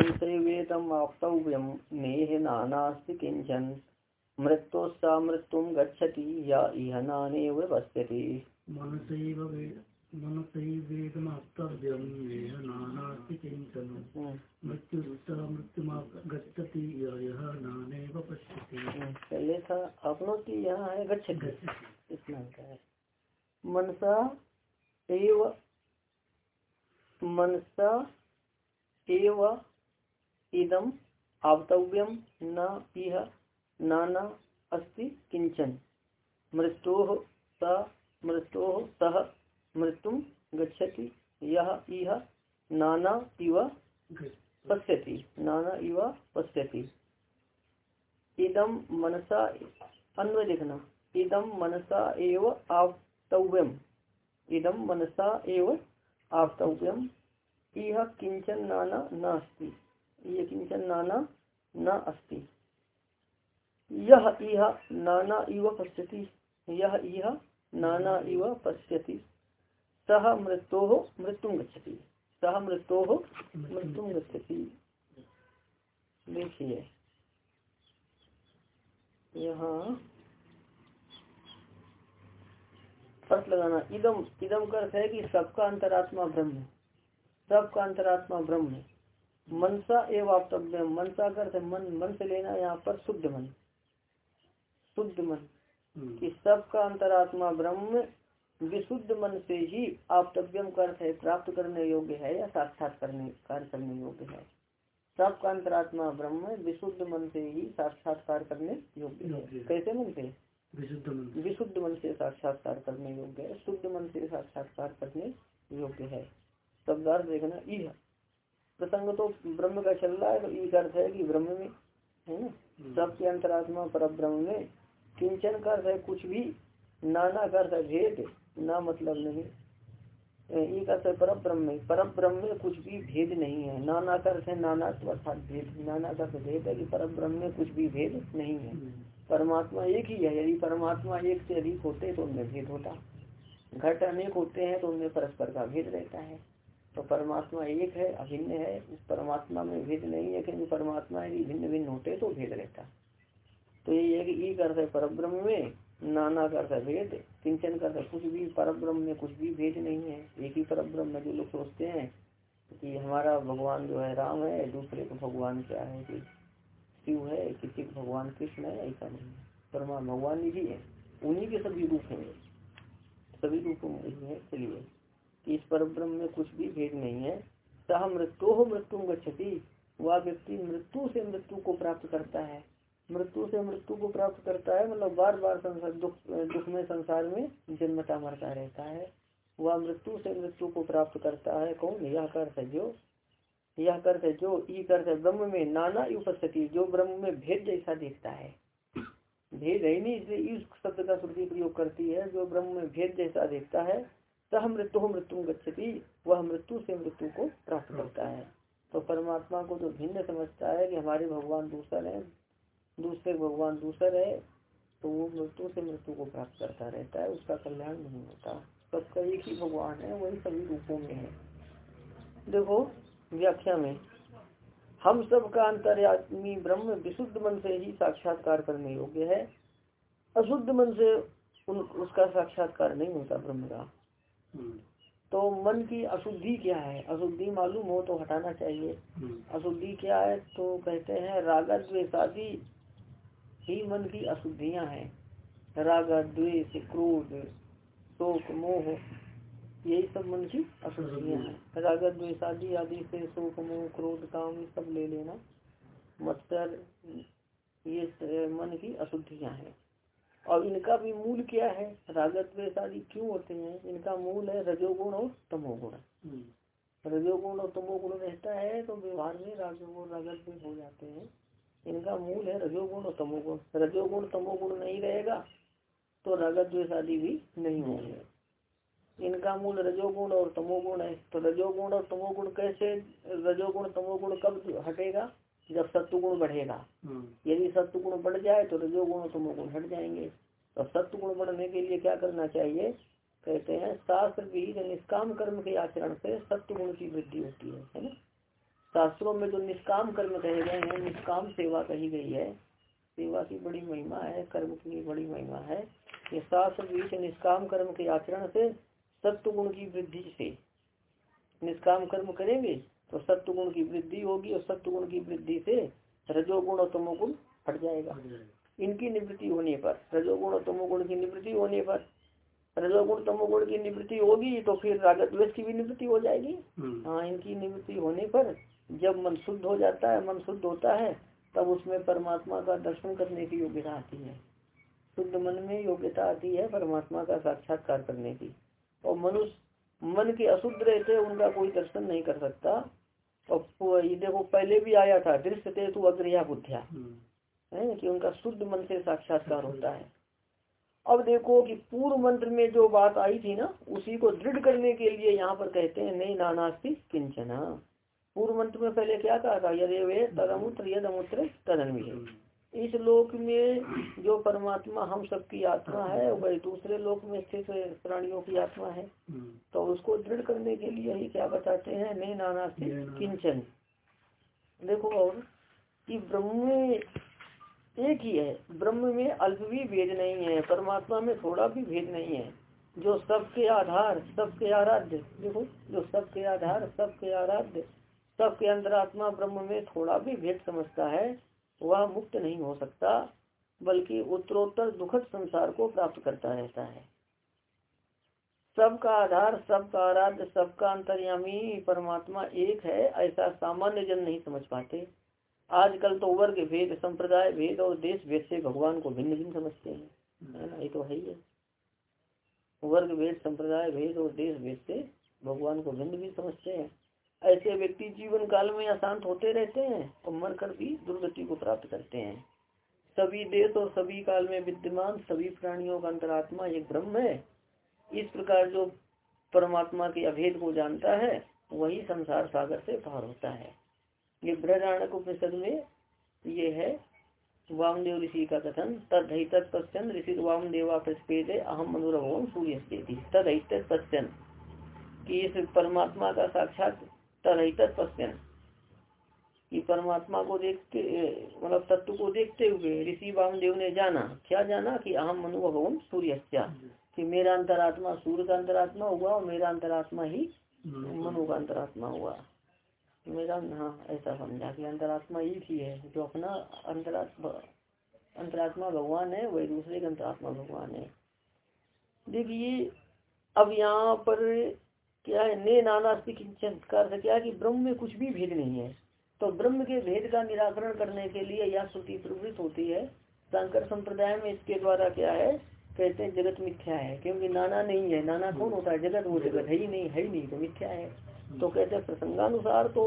से वेदम आप्तव्यम नेह नानास्ति किंचन मृत्योस्सा मृत्यु गच्छति या इह नानेव नानेव पश्यति। पहले था अपनों की यहाँ है गच्छति। इतना होता है। मनसा एव मनसा एव इदम आवतव्यम न इह नाना अस्ति किंचन मृत्यो स मृत्यो सह मृत्यु गच्छति यह इह नाना इव पश्यति, नाना इव पश्यति। इदम मनसा अन्वय लिखना इदम मनसा एव आवतव्यम। इदम मनसा एव आवतव्यम। इह किंचन नाना नास्ति। ये किंचन नाना, न अस्ति। यह इह नाना इव पश्यति। यह इह नाना इव पश्यति। सह मृत्यो मृत्यु गच्छति। सह मृत्यु मृत्यु गच्छति। देखिए। यहाँ अर्थ लगाना। इदम इदम का अर्थ है कि सबका अंतरात्मा ब्रह्म सबका अंतरात्मा ब्रह्म मनसा एवं आपतव्य मनसा अर्थ मन मन से लेना यहाँ पर शुद्ध मन। शुद्ध मन। हम्म। कि सबका अंतरात्मा ब्रह्म विशुद्ध मन से ही आपतव्यम है प्राप्त करने योग्य है या साक्षात करने कार्य करने योग्य है। सबका अंतरात्मा ब्रह्म विशुद्ध मन से ही साक्षात्कार करने योग्य है। कैसे मन से? विशुद्ध मन विशुद्ध मन से साक्षात्कार करने योग्य है। शुद्ध मन से साक्षात्कार करने योग्य है। शब्दार्थ देखना ई प्रसंग तो ब्रह्म का चल रहा है तो ई अर्थ है कि ब्रह्म में है ना? हम्म। सबके अंतरात्मा पर ब्रह्म में। किंचन का अर्थ है कुछ भी नाना का अर्थ है भेद ना मतलब नहीं। एक अर्थ है पर ब्रह्म में। पर ब्रह्म में कुछ भी भेद नहीं है। नाना का अर्थ है नाना अर्थात भेद। नाना का भेद है कि पर ब्रह्म में कुछ भी भेद नहीं है। परमात्मा एक ही है। यदि परमात्मा एक से अधिक होते तो उनमें भेद होता। घट अनेक होते हैं तो उनमें परस्पर का भेद रहता है। तो परमात्मा एक है, अभिन्न है। उस परमात्मा में भेद नहीं है, क्योंकि परमात्मा यदि भिन्न भिन्न होते तो भेद रहता। तो ये एक अर्थ है पर ब्रह्म में, नाना का अर्थ भेद, किंचन का अर्थ कुछ भी पर ब्रह्म में कुछ भी भेद नहीं है। एक ही पर ब्रह्म में जो लोग सोचते हैं कि हमारा भगवान जो है राम है, दूसरे को भगवान क्या है कि शिव है, किसी को भगवान कृष्ण है, ऐसा नहीं है। परमा भगवान ही है। उन्हीं के सभी रूप हैं। सभी रूपों में है चलिए कि इस पर ब्रह्म में कुछ भी भेद नहीं है। सह मृत्यु हो मृत्यु गति वह व्यक्ति मृत्यु से मृत्यु को प्राप्त करता है। मृत्यु से मृत्यु को प्राप्त करता है मतलब बार बार संसार, दुख दुख में संसार में जन्मता मरता रहता है। वह मृत्यु से मृत्यु को प्राप्त करता है। कौन? यह कर्त है जो यह कर्त है जो ई कर्त है ब्रह्म में नाना उपस्थिति, जो ब्रह्म में भेद जैसा देखता है। भेद है नहीं, इसलिए इस शब्द का श्रुति प्रयोग करती है। जो ब्रह्म में भेद जैसा देखता है सह मृत्यु मृत्यु गच्छति वह मृत्यु से मृत्यु को प्राप्त करता है। तो परमात्मा को जो भिन्न समझता है कि हमारे भगवान दूसर है दूसरे भगवान दूसर है तो वो मृत्यु से मृत्यु को प्राप्त करता रहता है उसका कल्याण नहीं होता। सबका एक ही भगवान है वही सभी रूपों में है। देखो व्याख्या में हम सब का अंतर्यात्मी ब्रह्म विशुद्ध मन से ही साक्षात्कार करने योग्य है। अशुद्ध मन से उन उसका साक्षात्कार नहीं होता ब्रह्म का। तो मन की अशुद्धि क्या है? अशुद्धि मालूम हो तो हटाना चाहिए। हम्म। अशुद्धि क्या है? तो कहते हैं रागत द्वेषादि ही मन की अशुद्धियाँ हैं। राग द्वेष क्रोध शोक मोह यही सब मन की अशुद्धियाँ हैं। राग द्वेषादि आदि से शोक मोह क्रोध काम ये सब ले लेना। मत्सर ये मन की अशुद्धियाँ हैं। और इनका भी मूल क्या है? रागत आदि क्यों होते हैं? इनका मूल है रजोगुण और तमोगुण। हम्म। रजोगुण और तमोगुण रहता है तो व्यवहार में राजोगुण रागत द्वेष हो जाते हैं। इनका मूल है रजोगुण और तमोगुण। रजोगुण तमोगुण नहीं रहेगा तो रागत द्वेष आदि भी नहीं होंगे। इनका मूल रजोगुण और तमोगुण है। तो रजोगुण और तमोगुण कैसे? रजोगुण तमोगुण कब हटेगा? जब सत्वगुण बढ़ेगा हम्म। यदि सत्वगुण बढ़ जाए तो रजोगुण तमोगुण हट जाएँगे। तो सत्वगुण बढ़ने के लिए क्या करना चाहिए? कहते हैं शास्त्र विहित निष्काम कर्म के आचरण से सत्य गुण की वृद्धि होती है है ना? शास्त्रों में जो निष्काम कर्म कहे गए हैं निष्काम सेवा कही गई है सेवा की बड़ी महिमा है कर्म की बड़ी महिमा है। ये शास्त्र बीच निष्काम कर्म के आचरण से सत्व गुण की वृद्धि से निष्काम कर्म करेंगे? तो सत्व गुण की वृद्धि होगी और सत्व गुण की वृद्धि से रजोगुण और तमोगुण हट जाएगा। इनकी निवृत्ति होने पर रजोगुण और तमोगुण की निवृत्ति होने पर रजोगुण तमोगुण की निवृत्ति होगी तो फिर रागत द्वेष की भी निवृत्ति हो जाएगी। हम्म। हाँ इनकी निवृत्ति होने पर जब मन शुद्ध हो जाता है मन शुद्ध होता है तब उसमें परमात्मा का दर्शन करने की योग्यता आती है। शुद्ध मन में योग्यता आती है परमात्मा का साक्षात्कार करने की। और मनुष्य मन के अशुद्ध रहते उनका कोई दर्शन नहीं कर सकता। और ये देखो पहले भी आया था दृश्य तेतु अग्रया बुद्धिया। हम्म। है कि उनका शुद्ध मन से साक्षात्कार होता है। अब देखो कि पूर्व मंत्र में जो बात आई थी ना उसी को दृढ़ करने के लिए यहाँ पर कहते हैं नहीं नानास्ती किंचना। पूर्व मंत्र में पहले क्या कहा था? यदि वे तदमुत्र यदमूत्र तदन तदन्वी इस लोक में जो परमात्मा हम सबकी आत्मा है वही दूसरे लोक में स्थित प्राणियों की आत्मा है। हम्म। तो उसको दृढ़ करने के लिए ही क्या बताते हैं नहीं नाना से किंचन। देखो और कि ब्रह्म में एक ही है। ब्रह्म में अल्प भी भेद नहीं है परमात्मा में थोड़ा भी भेद नहीं है। जो सबके आधार सबके आराध्य देखो जो सबके आधार सबके आराध्य सबके अंतरात्मा ब्रह्म में थोड़ा भी भेद समझता है वह मुक्त नहीं हो सकता, बल्कि उत्तरोत्तर दुखद संसार को प्राप्त करता रहता है। सबका आधार, सबका आराध्य, सबका अंतर्यामी परमात्मा एक है, ऐसा सामान्य जन नहीं समझ पाते। आजकल तो वर्ग भेद, संप्रदाय भेद और देश भेद से भगवान को भिन्न भिन्न समझते हैं। है ना? ये तो है ही है। वर्ग भेद, संप्रदाय भेद और देश भेद से भगवान को भिन्न भिन्न समझते हैं। ऐसे व्यक्ति जीवन काल में अशांत होते रहते हैं और मर कर भी दुर्गति को प्राप्त करते हैं। सभी देश और सभी काल में विद्यमान सभी प्राणियों का अंतरात्मा एक ब्रह्म है। इस प्रकार जो परमात्मा के अभेद को जानता है, वही संसार सागर से पार होता है। ये बृहदारण्य उपनिषद में ये है। वामदेव ऋषि का कथन तद पश्चन ऋषि वामदेवा प्रतिपेद अहम मनुरभवन सूर्य तद पश्चन, कि इस परमात्मा का साक्षात तद पश्चन कि परमात्मा को देखते मतलब तत्व को देखते हुए ऋषि वामदेव ने जाना, क्या जाना कि अहम मनु भवन सूर्य कि मेरा अंतरात्मा सूर्य का अंतरात्मा हुआ और मेरा अंतरात्मा ही मनु का अंतरात्मा हुआ। मेरा हाँ ऐसा समझा कि अंतरात्मा ही है, जो अपना अंतरात्मा अंतरात्मा भगवान है, वही दूसरे का अंतरात्मा भगवान है। देखिए, अब यहाँ पर क्या है? ने नाना किंचन का क्या कि ब्रह्म में कुछ भी भेद नहीं है। तो ब्रह्म के भेद का निराकरण करने के लिए यह श्रुति प्रवृत्त होती है। शंकर संप्रदाय में इसके द्वारा क्या है? कहते हैं जगत मिथ्या है। क्योंकि नाना नहीं है। नाना कौन होता है? जगत वो जगत है ही नहीं है ही नहीं तो मिथ्या है। तो कहते हैं प्रसंगानुसार तो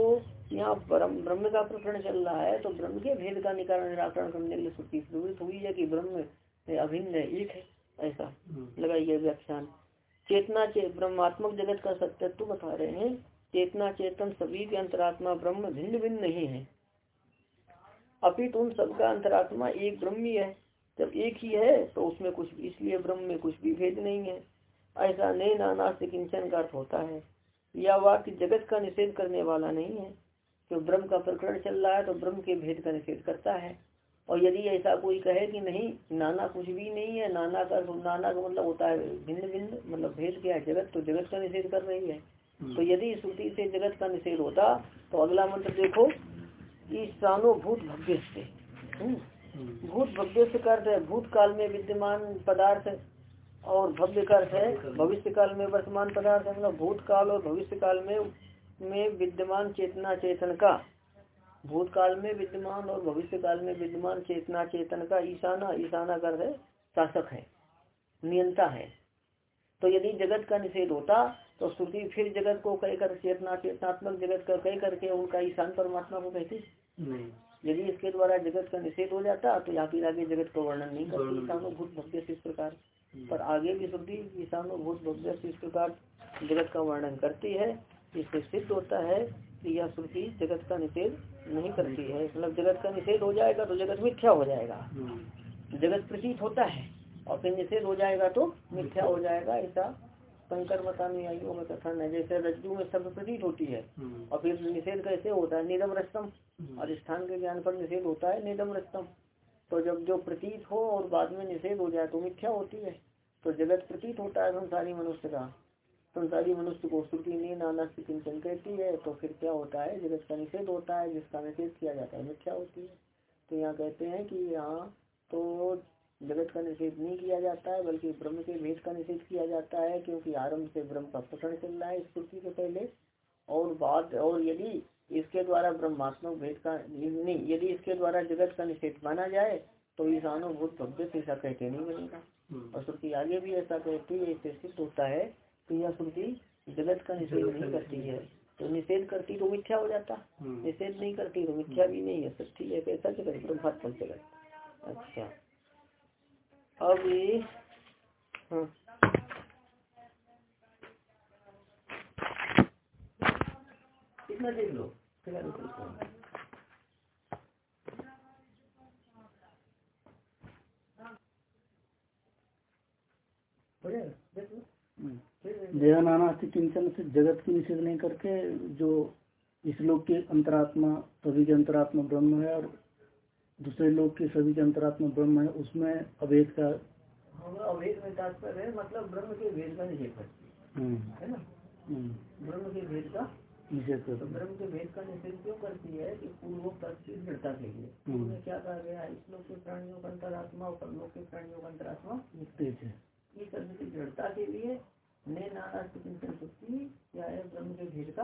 यहाँ ब्रह्म का प्रकरण चल रहा है तो ब्रह्म के भेद का निकारण निराकरण करने के लिए श्रुति प्रवृत्त हुई है कि ब्रह्म अभिन्न एक है ऐसा। लगाई गया व्याख्यान। चेतना चे ब्रह्मात्मक जगत का सत्यत्व बता रहे हैं। चेतना, चेतन सभी के अंतरात्मा ब्रह्म भिन्न भिन्न नहीं है। अपित उन सबका अंतरात्मा एक ब्रह्म ही। है जब एक ही है तो उसमें कुछ इसलिए ब्रह्म में कुछ भी भेद नहीं है। ऐसा नए नाना से किंचन का अर्थ होता है। या वाक्य जगत का निषेध करने वाला नहीं है। जो ब्रह्म का प्रकरण चल रहा है तो ब्रह्म के भेद का निषेध करता है। और यदि ऐसा कोई कहे कि नहीं नाना कुछ भी नहीं है नाना का नाना का मतलब होता है भिन्न भिन्न मतलब भेद क्या है? जगत तो जगत का निषेध कर रही है। तो यदि श्रुति से जगत का निषेध होता तो अगला मंत्र देखो कि सानो भूत भव्य से हम्म। भूत भव्य से अर्थ है भूत काल में विद्यमान पदार्थ और भव्य कर्थ है भविष्य काल में वर्तमान पदार्थ। मतलब भूत काल और भविष्य काल में में विद्यमान चेतना चेतन का। भूतकाल में विद्यमान और भविष्य काल में विद्यमान चेतना चेतन का ईशाना ईशाना कर है शासक है नियंता है। तो यदि जगत का निषेध होता तो श्रुति फिर जगत को कह कर चेतना चेतनात्मक जगत का कह करके उनका ईशान परमात्मा को कहती। यदि इसके द्वारा जगत का निषेध हो जाता तो यहाँ फिर आगे जगत का वर्णन नहीं करती। ईशानुभूत भव्य से इस प्रकार। पर आगे भी श्रुति ईशानुभूत भव्य से इस प्रकार जगत का वर्णन करती है इससे सिद्ध होता है कि यह श्रुति जगत का निषेध नहीं करती है। मतलब जगत का निषेध हो जाएगा तो जगत मिथ्या हो जाएगा। जगत प्रतीत होता है और फिर निषेध हो जाएगा तो मिथ्या हो जाएगा ऐसा शंकर बतानुयायियों का कथन है। जैसे रज्जु में शब्द प्रतीत होती है हम्म, और फिर निषेध कैसे होता है? निदम रस्तम। और स्थान के ज्ञान पर निषेध होता है निदम रस्तम। तो जब जो प्रतीत हो और बाद में निषेध हो जाए तो मिथ्या होती है। तो जगत प्रतीत होता है संसारी मनुष्य का। संसारी मनुष्य को श्रुति ने नाना से चिंतन कहती है तो फिर क्या होता है? जगत का निषेध होता है जिसका निषेध किया जाता है मिथ्या होती है? तो यहाँ कहते हैं कि यहाँ तो जगत का निषेध नहीं किया जाता है बल्कि ब्रह्म के भेद का निषेध किया जाता है क्योंकि आरंभ से ब्रह्म का प्रकरण चल रहा है स्फूर्ति के पहले। और बात और यदि इसके द्वारा ब्रह्मात्मक भेद का नहीं यदि इसके द्वारा जगत का निषेध माना जाए तो ईशानुभूत भव्य से ऐसा कहते नहीं बनेगा। हम्म, और श्रुति आगे भी ऐसा कहती है इससे सिद्ध होता है कि यह श्रुति जगत का निषेध नहीं करती है। तो निषेध करती तो मिथ्या हो जाता। हम्म, निषेध नहीं करती तो मिथ्या भी नहीं है। सच्ची है कैसा जगत ब्रह्मात्मक जगत। अच्छा। अब ये हाँ। कितना देख लो। हो जाएगा? देख लो। हम्म। फिर देख लो। जया नाना से किंचन से जगत की निषेध नहीं करके जो इस लोक के अंतरात्मा सभी के अंतरात्मा ब्रह्म है और दूसरे लोग के सभी के अंतरात्मा ब्रह्म है उसमें अभेद का अभेद में तात्पर्य है मतलब ब्रह्म के भेद का निषेध करती हम्म, है ना? हम्म, ब्रह्म के भेद का निषेध तो करते हैं। ब्रह्म के भेद का निषेध क्यों करती है कि पूर्वोक्त की दृढ़ता के लिए? हम्म। उसमें क्या कहा गया इस लोग के प्राणियों का अंतरात्मा और परलोक के प्राणियों का अंतरात्मा तेज है इस दृढ़ता के लिए ने नाना चिंतन शक्ति क्या है ब्रह्म के भेद का।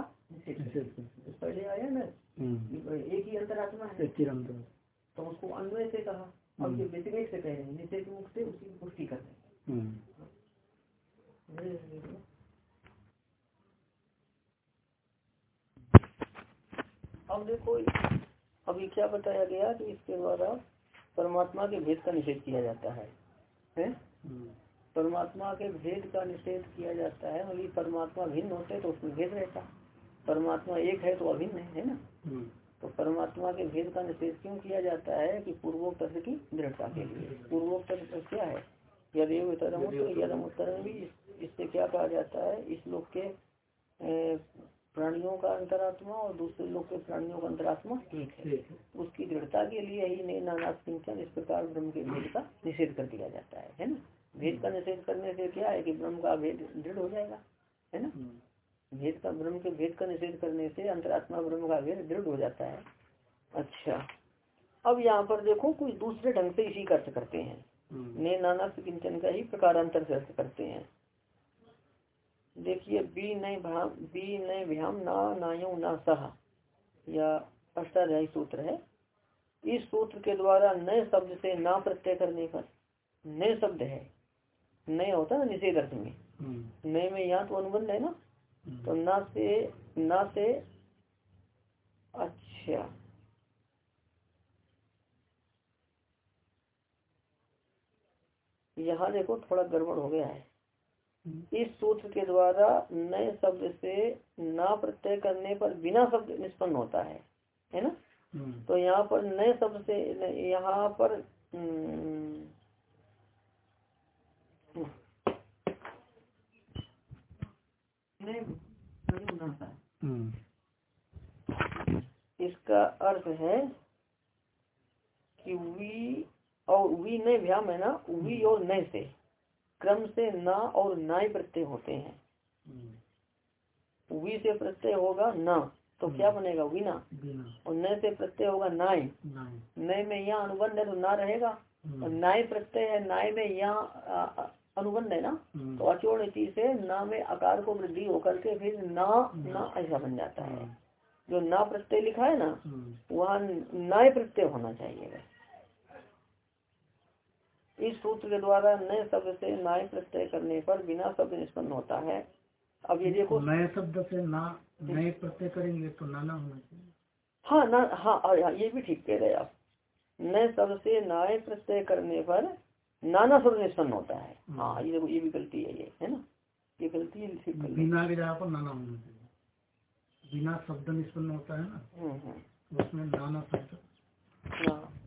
तो पहले आया ना हम्म, एक ही अंतरात्मा है। तो उसको अन्वय से कहा। अब हम्म। ये व्यतिरेक से कह रहे हैं निषेध मुख से उसकी पुष्टि कर रहे हम्म, हैं अब देखो अभी क्या बताया गया कि इसके द्वारा परमात्मा के भेद का निषेध किया जाता है। हैं? हम्म, परमात्मा के भेद का निषेध किया जाता है मतलब परमात्मा भिन्न होते तो उसमें भेद रहता। परमात्मा एक है तो अभिन्न है है ना? हम्म, तो परमात्मा के भेद का निषेध क्यों किया जाता है कि पूर्वोक्त की दृढ़ता के लिए? पूर्वोक्त क्या है? यदि उत्तरम यदम उत्तरम भी इससे क्या कहा जाता है? इस लोक के प्राणियों का अंतरात्मा और दूसरे लोग के प्राणियों का अंतरात्मा एक है। है। उसकी दृढ़ता के लिए ही ने नाना सिंचन इस प्रकार ब्रह्म के भेद का निषेध कर दिया जाता है है ना? भेद का निषेध करने से क्या है कि ब्रह्म का भेद दृढ़ हो जाएगा? है ना? हम्म, भेद का ब्रह्म के भेद का निषेध करने से अंतरात्मा ब्रह्म का भेद दृढ़ हो जाता है। अच्छा। अब यहाँ पर देखो कुछ दूसरे ढंग से इसी अर्थ करते हैं। हम्म, ने नाना किंचन का ही प्रकारांतर से अर्थ करते हैं। देखिए बी नए भाम बी नए भ्याम ना नायो ना सह। या अष्टाध्यायी सूत्र है। इस सूत्र के द्वारा नए शब्द से ना प्रत्यय करने पर नए शब्द है। नए होता है ना निषेध अर्थ में। हम्म, नए में यहाँ तो अनुबंध है ना? हम्म, तो ना से ना से अच्छा। यहाँ देखो थोड़ा गड़बड़ हो गया है। हम्म, इस सूत्र के द्वारा नए शब्द से ना प्रत्यय करने पर बिना शब्द निष्पन्न होता है। है ना? तो यहाँ पर नए शब्द से यहाँ पर हम्म, नए- नए होना था। हम्म, इसका अर्थ है कि वी और वी नए भ्याम है ना? वी और नए से। क्रम से ना और नाय प्रत्यय होते हैं। वी से प्रत्यय होगा ना तो क्या बनेगा? वीना और नए से प्रत्यय होगा नाय नए में यहाँ अनुबंध है तो ना रहेगा। और हम्म, नाय प्रत्यय है नाय में यहाँ अनुबंध है ना? हम्म, तो अचोड़ से ना में आकार को वृद्धि होकर के फिर ना ना ऐसा बन जाता है। जो ना प्रत्यय लिखा है ना हम्म, वहाँ नए प्रत्यय होना चाहिए इस सूत्र के द्वारा नए शब्द से नाय प्रत्यय करने पर बिना शब्द निष्पन्न होता है। अब ये देखो नए शब्द से ना नए प्रत्यय करेंगे तो नाना होना चाहिए। हाँ ना हाँ हाँ, ये भी ठीक कह रहे आप। नए शब्द से नए प्रत्यय करने पर नाना स्वर निष्पन्न होता है। हाँ।, हाँ। ये देखो ये भी गलती है ये है ना? ये गलती है बिना विधा पर नाना होना चाहिए। बिना शब्द निष्पन्न होता है ना? हम्म, हम्म। उसमें नाना शब्द। हाँ।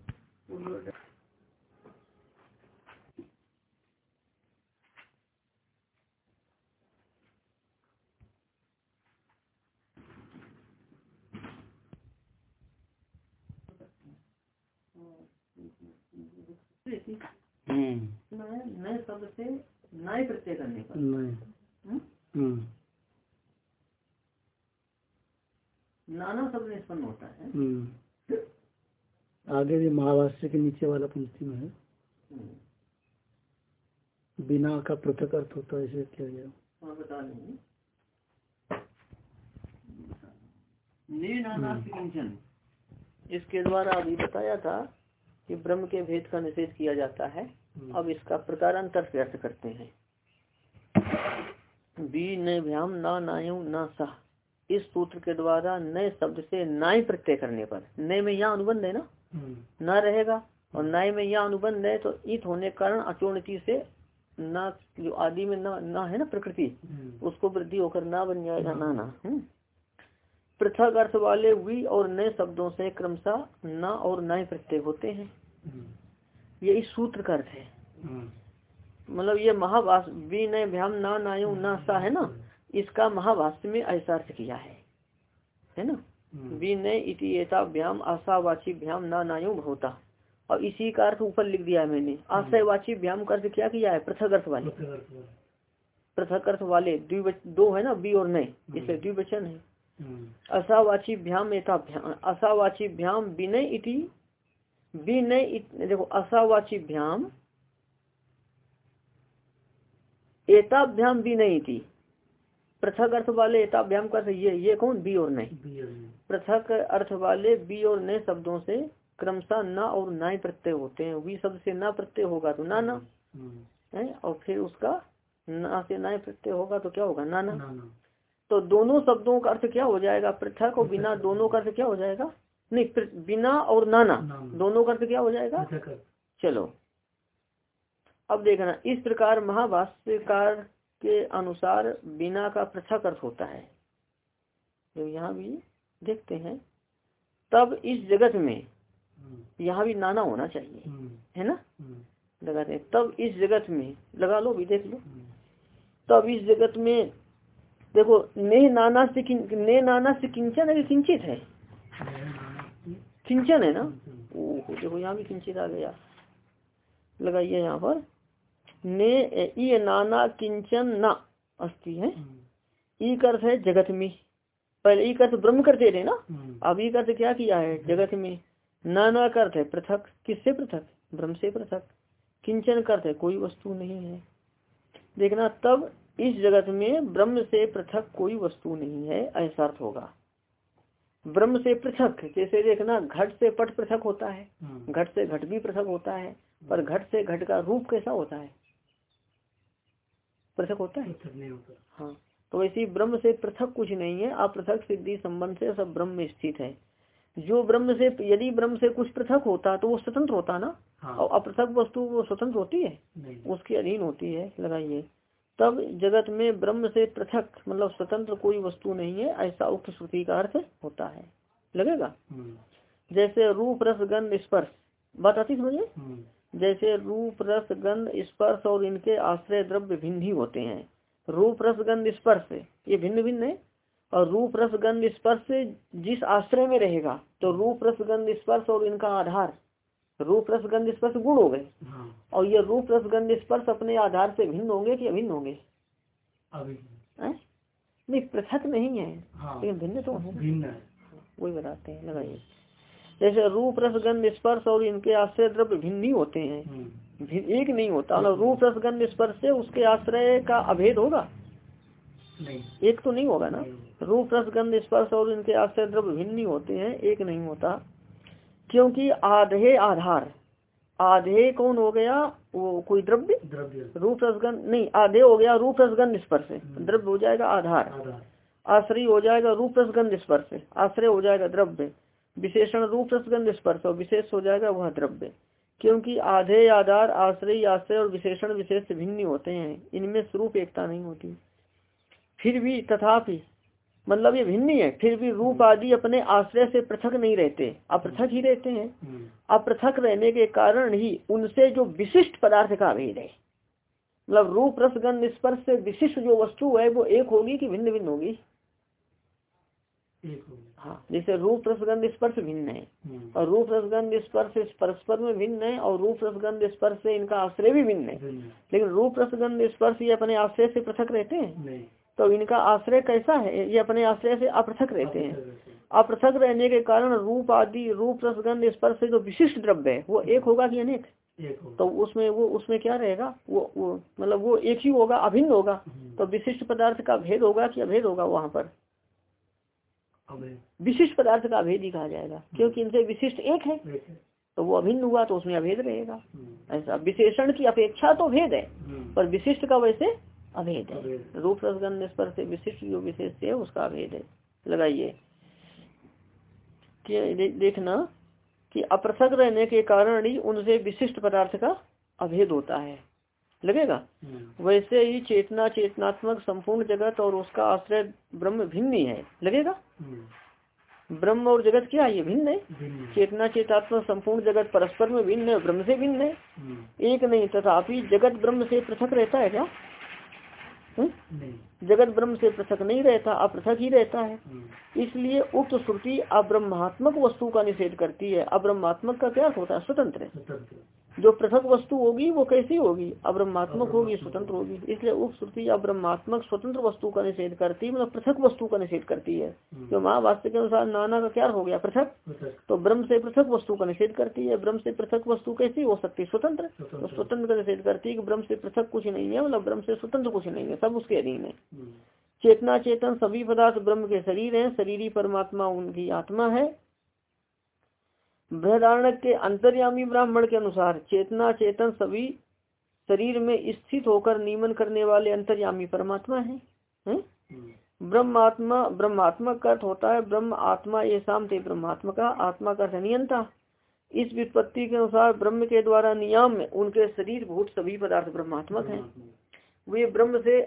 Thank you. नए शब्द से नए प्रत्यय करने पर हम्म। नाना शब्द निष्पन्न होता है। हम्म। आगे भी महाभाष्य के नीचे वाला पंक्ति में है। बिना का पृथक अर्थ होता है इसे क्या गया? बता देंगे। इसके द्वारा अभी बताया था कि ब्रह्म के भेद का निषेध किया जाता है। अब इसका प्रकारांतर से अर्थ करते हैं। बी न भ्याम न नायु न सह। इस सूत्र के द्वारा नए शब्द से नाय प्रत्यय करने पर। नए में यहाँ अनुबंध है ना? न रहेगा और नाय में यहाँ अनुबंध है तो ईत होने के कारण अचोणति से ना जो आदि में ना ना है ना प्रकृति उसको वृद्धि होकर ना बन जाएगा ना ना। हम्म। पृथक अर्थ वाले वी और नए शब्दों से क्रमशः न और नए प्रत्यय होते हैं। ये इस सूत्र का अर्थ है। मतलब ये महाभाष वी नए भ्याम ना नायु ना सा है ना इसका महाभाष्य में ऐसा अर्थ किया है। है ना? वी नए इति एताभ्याम आशावाची भ्याम ना नायु होता और इसी का अर्थ ऊपर लिख दिया है मैंने। आशयवाची व्याम का अर्थ क्या किया है? पृथक अर्थ वाले। पृथक अर्थ वाले दो है ना बी और नए इसलिए द्विवचन है। असावाची भ्याम असावाची भ्याम विनय इति विनय देखो असावाची भ्याम एताभ्याम विनय थी। पृथक अर्थ वाले एताभ्याम का ये ये कौन? बी और नए पृथक अर्थ वाले बी और नए शब्दों से क्रमशः न और नाय प्रत्यय होते हैं। वी शब्द से न प्रत्यय होगा तो ना ना। है? और फिर उसका ना से नाय प्रत्यय होगा तो क्या होगा? ना ना। तो दोनों शब्दों का अर्थ क्या हो जाएगा? पृथक और बिना दोनों का अर्थ क्या हो जाएगा? नहीं बिना और नाना दोनों का अर्थ क्या हो जाएगा? चलो। अब देखना इस प्रकार महाभाष्यकार के अनुसार बिना का पृथक अर्थ होता है। जो यहाँ भी देखते हैं तब इस जगत में यहाँ भी नाना होना चाहिए है ना? लगाते हैं तब इस जगत में लगा लो भी देख लो। तब इस जगत में देखो ने नाना से ने नाना से किंचन है किंचित है। किंचन है ना? ओह, देखो यहाँ भी किंचित आ गया। लगाइए यहाँ पर। ने, ई, नाना, किंचन, ना अस्ति है। ई अर्थ है जगत में। पहले ई अर्थ ब्रह्म करते थे ना? अब ई अर्थ क्या किया है? जगत में। नाना अर्थ है पृथक। किससे पृथक? ब्रह्म से पृथक। किंचन अर्थ है कोई वस्तु नहीं है। देखना, तब इस जगत में ब्रह्म से पृथक कोई वस्तु नहीं है, ऐसा अर्थ होगा। ब्रह्म से पृथक जैसे देखना घट से पट पृथक होता है हम्म। घट से घट भी पृथक होता है पर घट से घट का रूप कैसा होता है? पृथक होता है? हाँ। तो वैसे ब्रह्म से पृथक कुछ नहीं है अपृथक सिद्धि संबंध से सब ब्रह्म में स्थित है। जो ब्रह्म से यदि ब्रह्म से कुछ पृथक होता तो वो स्वतंत्र होता ना? हाँ। और अपृथक वस्तु वो स्वतंत्र होती है? उसके अधीन होती है? लगाइए। तब जगत में ब्रह्म से पृथक मतलब स्वतंत्र कोई वस्तु नहीं है ऐसा उक्त श्रुति का अर्थ होता है। लगेगा? हम्म। जैसे रूप रस गंध स्पर्श। बात आती समझे हम्म। जैसे रूप रस गंध स्पर्श और इनके आश्रय द्रव्य भिन्न ही होते हैं। रूप रस गंध स्पर्श ये भिन्न भिन्न है। और रूप रस गंध स्पर्श जिस आश्रय में रहेगा तो रूप रस गंध स्पर्श और इनका आधार रूप रस गंध स्पर्श गुण हो गए। हाँ। और ये रूप रस गंध स्पर्श अपने आधार से भिन्न होंगे कि अभिन्न होंगे? नहीं पृथक नहीं है हाँ। लेकिन भिन्न तो है। वही बताते हैं लगाइए। जैसे रूप रस गंध स्पर्श और इनके आश्रय द्रव्य भिन्न ही होते हैं। हम्म। एक नहीं होता। मतलब रूप रस गंध स्पर्श से उसके आश्रय का अभेद होगा? नहीं। एक तो नहीं होगा ना? रूप रस गंध स्पर्श और इनके आश्रय द्रव्य भिन्न ही होते हैं एक नहीं होता। क्योंकि आधे आधार आधे कौन हो गया? वो कोई द्रव्य? द्रव्य। रूप रसगन नहीं आधे हो गया रूप रसगन स्पर्श हम्म। द्रव्य हो जाएगा आधार। आश्रय हो जाएगा रूप रसगंध स्पर्श आश्रय हो जाएगा द्रव्य। विशेषण रूप रसगंध स्पर्श और विशेष हो जाएगा वह द्रव्य। क्योंकि आधे आधार आश्रय आश्रय और विशेषण विशेष भिन्न होते हैं। इनमें स्वरूप एकता नहीं होती। फिर भी तथापि मतलब ये भिन्न है फिर भी रूप आदि अपने आश्रय से पृथक नहीं रहते। अपृथक ही रहते हैं। हम्म। अपृथक रहने के कारण ही उनसे जो विशिष्ट पदार्थ का भेद है। मतलब रूप रसगंध स्पर्श से विशिष्ट जो वस्तु है वो एक होगी कि भिन्न भिन्न होगी? एक हो हाँ जैसे रूप रसगंध स्पर्श भिन्न है। हम्म, और रूप रसगंध स्पर्श परस्पर में भिन्न है और रूप रसगंध स्पर्श से इनका आश्रय भी भिन्न है। लेकिन रूप रसगंध स्पर्श ये अपने आश्रय से पृथक रहते हैं? नहीं। तो इनका आश्रय कैसा है? ये अपने आश्रय से अपृथक रहते हैं। अपृथक रहने के कारण रूप आदि रूप रसगंध स्पर्श से जो विशिष्ट द्रव्य है वो एक होगा कि अनेक? तो उसमें वो उसमें क्या रहेगा? वो वो मतलब वो एक ही होगा अभिन्न होगा? हम्म, तो विशिष्ट पदार्थ का भेद होगा कि अभेद होगा वहाँ पर? विशिष्ट पदार्थ का अभेद ही कहा जाएगा क्योंकि इनसे विशिष्ट एक है। तो वो अभिन्न हुआ तो उसमें अभेद रहेगा। हम्म, ऐसा विशेषण की अपेक्षा तो भेद है हम्म, पर विशिष्ट का वैसे अभेद है। रूप रसगंध स्पर्श से विशिष्ट जो विशेष है उसका अभेद है। लगाइए। कि देखना कि अपृथक रहने के कारण ही उनसे विशिष्ट पदार्थ का अभेद होता है। लगेगा? हम्म, वैसे ही चेतना चेतनात्मक संपूर्ण जगत और उसका आश्रय ब्रह्म भिन्न ही है। लगेगा? हम्म, ब्रह्म और जगत क्या है? ये भिन्न है। चेतना चेतात्मक संपूर्ण जगत परस्पर में भिन्न है ब्रह्म से भिन्न है। हम्म, एक नहीं तथापि जगत ब्रह्म से पृथक रहता है क्या? जगत ब्रह्म से पृथक नहीं रहता अपृथक ही रहता है। हम्म, इसलिए उक्त श्रुति अब्रह्मात्मक वस्तु का निषेध करती है। अब्रह्मात्मक का क्या होता है। स्वतंत्र। जो पृथक वस्तु होगी वो कैसी होगी? अब्रह्मात्मक होगी स्वतंत्र होगी। इसलिए उक्त श्रुति अब्रह्मात्मक स्वतंत्र वस्तु का निषेध करती है मतलब पृथक वस्तु का निषेध करती है। हम्म, जो महावास्तव के अनुसार नाना का क्या हो गया? पृथक। तो ब्रह्म से पृथक वस्तु का निषेध करती है। ब्रह्म से पृथक वस्तु कैसी हो सकती? है स्वतंत्र। तो स्वतंत्र स्वतंत्र का निषेध करती है कि ब्रह्म से पृथक कुछ नहीं है मतलब ब्रह्म से स्वतंत्र कुछ नहीं है सब उसके अधीन है। हम्म, चेतना चेतन सभी पदार्थ ब्रह्म के शरीर हैं। शरीरी परमात्मा उनकी आत्मा है। बृहदारण्य के अंतर्यामी ब्राह्मण के अनुसार चेतना चेतन सभी शरीर में स्थित होकर नियमन करने वाले अंतर्यामी परमात्मा है, हैं? हम्म, ब्रह्मात्मा का अर्थ होता है ब्रह्म आत्मा ये शाम थे ब्रह्मात्मा का आत्मा का नियंता। इस विपत्ति के अनुसार ब्रह्म के द्वारा नियम में उनके शरीर भूत सभी पदार्थ ब्रह्मात्मक हैं। वे ब्रह्म से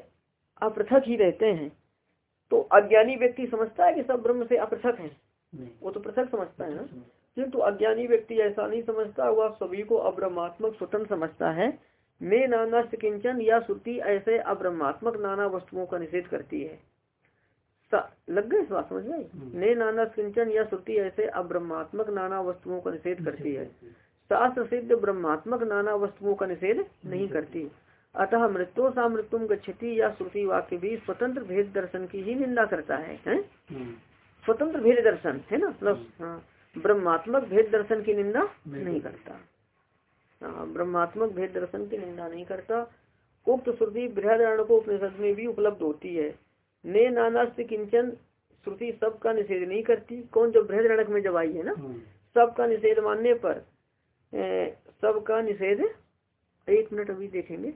अपृथक ही रहते हैं। तो अज्ञानी व्यक्ति समझता है कि सब ब्रह्म से अपृथक है। वो तो पृथक समझता है ना। किंतु अज्ञानी व्यक्ति ऐसा नहीं समझता वह सभी को अब्रह्मात्मक स्वतंत्र समझता है। मैं नाना किंचन या श्रुति ऐसे अब्रह्मात्मक नाना वस्तुओं का निषेध करती है। लग गए बात समझ गए हम्म। ने नाना किंचन या श्रुति ऐसे अब्रह्मात्मक नाना वस्तुओं का निषेध करती है। शास्त्र सिद्ध ब्रह्मात्मक नाना वस्तुओं का निषेध नहीं करती। अतः मृत्यु सा मृत्यु गच्छति या श्रुति वाक्य भी स्वतंत्र भेद दर्शन की ही निंदा करता है, हैं? हम्म, स्वतंत्र भेद दर्शन है ना? मतलब हाँ। ब्रह्मात्मक भेद दर्शन की निंदा नहीं करता। हाँ ब्रह्मात्मक भेद दर्शन की निंदा नहीं करता। उक्त श्रुति बृहदारण को उपनिषद में भी उपलब्ध होती है। ने नानास्त किंचन श्रुति सब का निषेध नहीं करती। कौन जो बृहदारण्यक में जब आई है ना हम्म, सब का निषेध मानने पर सब का निषेध एक मिनट अभी देखेंगे।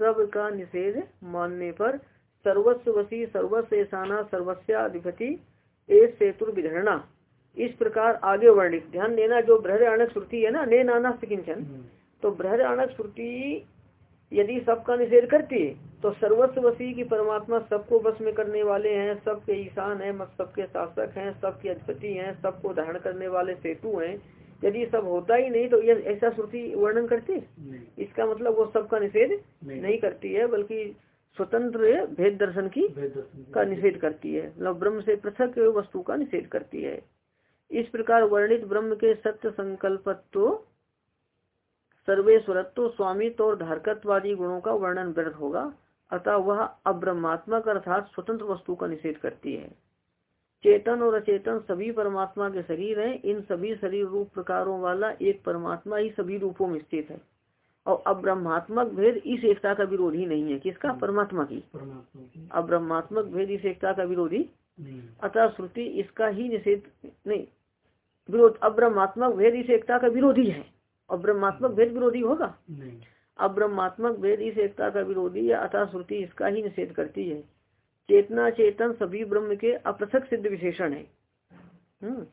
सब का निषेध मानने पर सर्वस्व वसी सर्वस्व ऐसाना सर्वस्याधिपति एक सेतुर विधरणा इस प्रकार आगे वर्णित। ध्यान देना जो बृहदारण्यक श्रुति है ना ने नाना किंचन। हम्म, तो बृहदारण्यक श्रुति यदि सबका निषेध करती है तो सर्वस्व वसी की परमात्मा सबको बस में करने वाले हैं सबके ईशान है सबके शासक हैं सबके अधिपति हैं सबको धारण करने वाले सेतु हैं। यदि सब होता ही नहीं तो यह ऐसा श्रुति वर्णन करती? है? इसका मतलब वो सबका निषेध नहीं। नहीं करती है बल्कि स्वतंत्र भेद दर्शन की भेद दर्शन का निषेध करती है। मतलब ब्रह्म से पृथक वस्तु का निषेध करती है। इस प्रकार वर्णित ब्रह्म के सत्य संकल्पत्व सर्वेश्वरत्व स्वामित्व और धारकत्वादी गुणों का वर्णन व्यर्थ होगा। अतः वह अब्रह्मात्मक अर्थात स्वतंत्र वस्तु का निषेध करती है। चेतन और अचेतन सभी परमात्मा के शरीर हैं। इन सभी शरीर रूप प्रकारों वाला एक परमात्मा ही सभी रूपों में स्थित है। और अब्रह्मात्मक भेद इस एकता का विरोधी नहीं है। किसका? परमात्मा की। अब्रह्मात्मक भेद इस एकता का विरोधी। अतः श्रुति इसका ही निषेध नहीं। विरोध अब्रह्मात्मक भेद इस एकता का विरोधी है। और ब्रह्मात्मक भेद विरोधी होगा? नहीं। अब्रह्मात्मक भेद इस एकता का विरोधी है अतः श्रुति इसका ही निषेध करती है। चेतना चेतन सभी ब्रह्म के अपृथक सिद्ध विशेषण है। हम्म,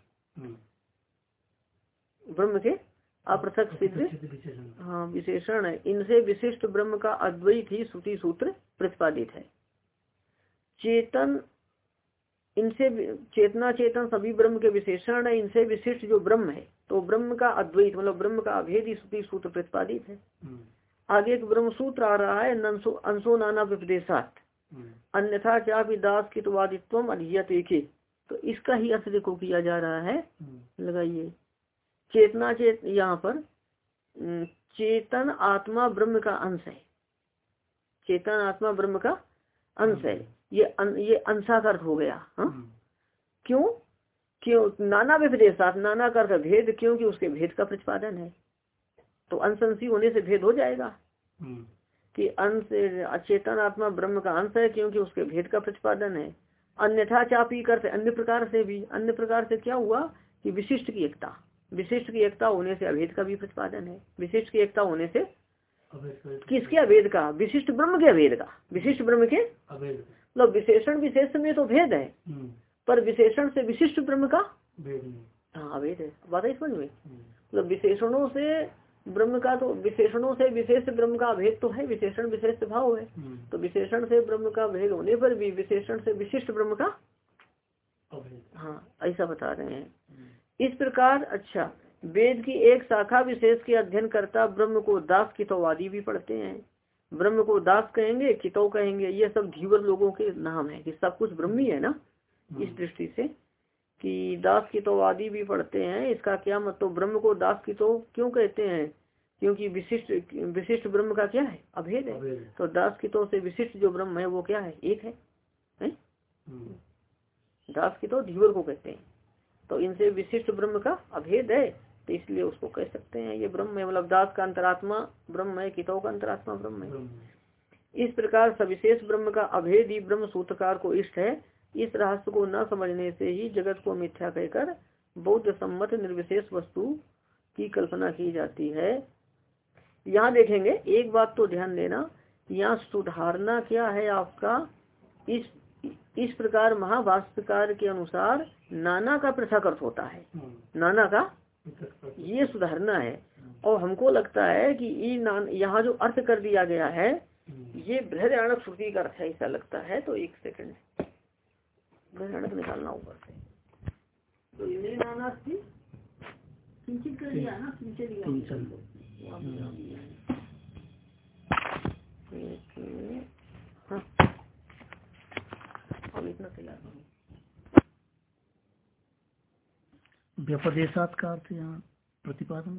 ब्रह्म के अपृथक सिद्ध सिद्ध हाँ विशेषण है। इनसे विशिष्ट ब्रह्म का अद्वैत ही श्रुति सूत्र प्रतिपादित है। चेतन इनसे चेतना चेतन सभी ब्रह्म के विशेषण है इनसे विशिष्ट जो ब्रह्म है तो ब्रह्म का अद्वैत मतलब ब्रह्म का अभेद ही सूत्र प्रतिपादित है। हम्म, आगे एक ब्रह्म सूत्र आ रहा है अंशो नाना विपदेशात। हम्म, अन्यथा क्या दास कितवादित्व अधियत एक। तो इसका ही अर्थ देखो किया जा रहा है। हम्म। लगाइए। चेतना चेत यहाँ पर चेतन आत्मा ब्रह्म का अंश है। चेतन आत्मा ब्रह्म का अंश है। ये अन, ये अंशा का अर्थ हो गया हा? क्यों? क्यों? नाना विपदेशात नाना का अर्थ भेद क्योंकि उसके भेद का प्रतिपादन है। तो अंशी होने से भेद हो जाएगा। कि अंश अचेतन आत्मा ब्रह्म का अंश है क्योंकि उसके भेद का प्रतिपादन है। अन्यथा चापी कर अन्य प्रकार से भी अन्य प्रकार से क्या हुआ? कि विशिष्ट की एकता विशिष्ट की एकता होने से अभेद का भी प्रतिपादन है। विशिष्ट की एकता होने से किसके अभेद का? विशिष्ट ब्रह्म के अभेद का। विशिष्ट ब्रह्म के। मतलब विशेषण विशेष में तो भेद है हम्म। पर विशेषण से विशिष्ट ब्रह्म का भेद हाँ अभेद है। बात है समझ में? मतलब विशेषणों से ब्रह्म का तो विशेषणों से विशेष ब्रह्म का भेद तो है विशेषण विशेष भाव है। हम्म। तो विशेषण से ब्रह्म का भेद होने पर भी विशेषण से विशिष्ट ब्रह्म का हाँ ऐसा बता रहे हैं। इस प्रकार अच्छा वेद की एक शाखा विशेष के अध्ययन करता ब्रह्म को दास कितोवादी भी पढ़ते हैं। ब्रह्म को दास कहेंगे कितो कहेंगे ये सब धीवर लोगों के नाम है कि सब कुछ ब्रह्म ही है ना इस हम्म। दृष्टि से कि दास की तो आदि भी पढ़ते हैं इसका क्या मतलब ब्रह्म को दास की तो क्यों कहते हैं? क्योंकि विशिष्ट विशिष्ट ब्रह्म का क्या है? अभेद है। तो दास की तो से विशिष्ट जो ब्रह्म है वो क्या है? एक है, है? हम्म। दास की तो धीवर को कहते हैं। तो इनसे विशिष्ट ब्रह्म का अभेद है। तो इसलिए उसको कह सकते हैं ये ब्रह्म है मतलब दास का अंतरात्मा ब्रह्म है कितो का अंतरात्मा ब्रह्म है? इस प्रकार सविशेष ब्रह्म का अभेद ही ब्रह्म सूत्रकार को इष्ट है। इस रहस्य को न समझने से ही जगत को मिथ्या कहकर बौद्ध सम्मत निर्विशेष वस्तु की कल्पना की जाती है। यहाँ देखेंगे एक बात तो ध्यान देना यहाँ सुधारना क्या है आपका? इस इस प्रकार महाभाष्यकार के अनुसार नाना का पृथक अर्थ होता है। नाना का ये सुधारना है। और हमको लगता है कि यहाँ जो अर्थ कर दिया गया है ये बृहद श्रुति का अर्थ है ऐसा लगता है। तो एक सेकंड ग्रहणक निकालना ऊपर से तो ये नाना थी किंचित कर दिया ना नीचे दिया हाँ अब इतना फ़िलहाल व्यपदेशात का अर्थ यहाँ प्रतिपादन।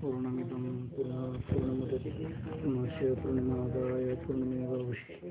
पूर्णमिदं पूर्णमुदस्य पूर्णमादाय पूर्णमेवावशिष्यते